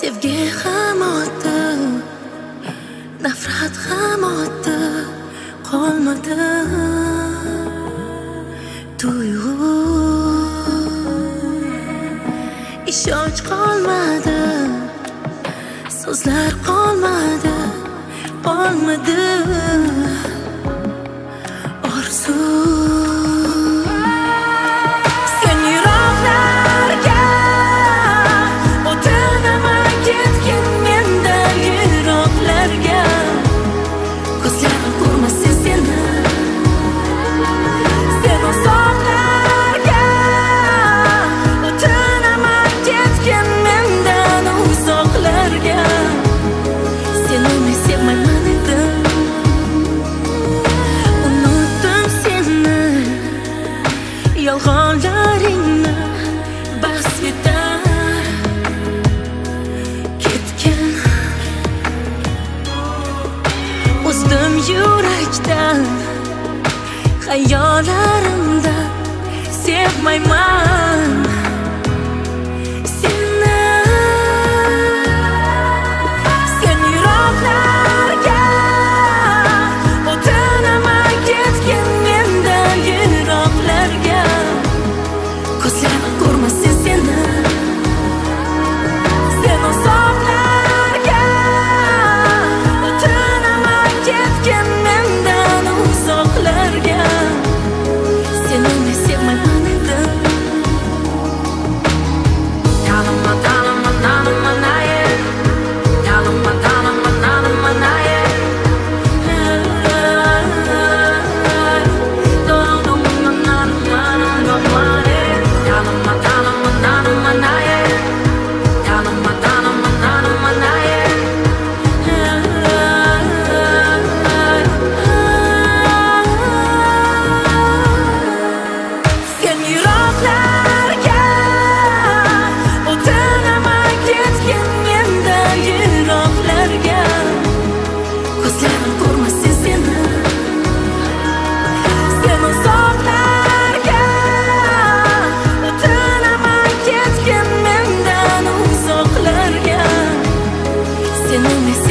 sevgi ham o'tdi nafrat ham o'tdi qolmadi tuyg'u ishonch qolmadi so'zlar qolmadi qolmadi xayollarimda sevmayman. me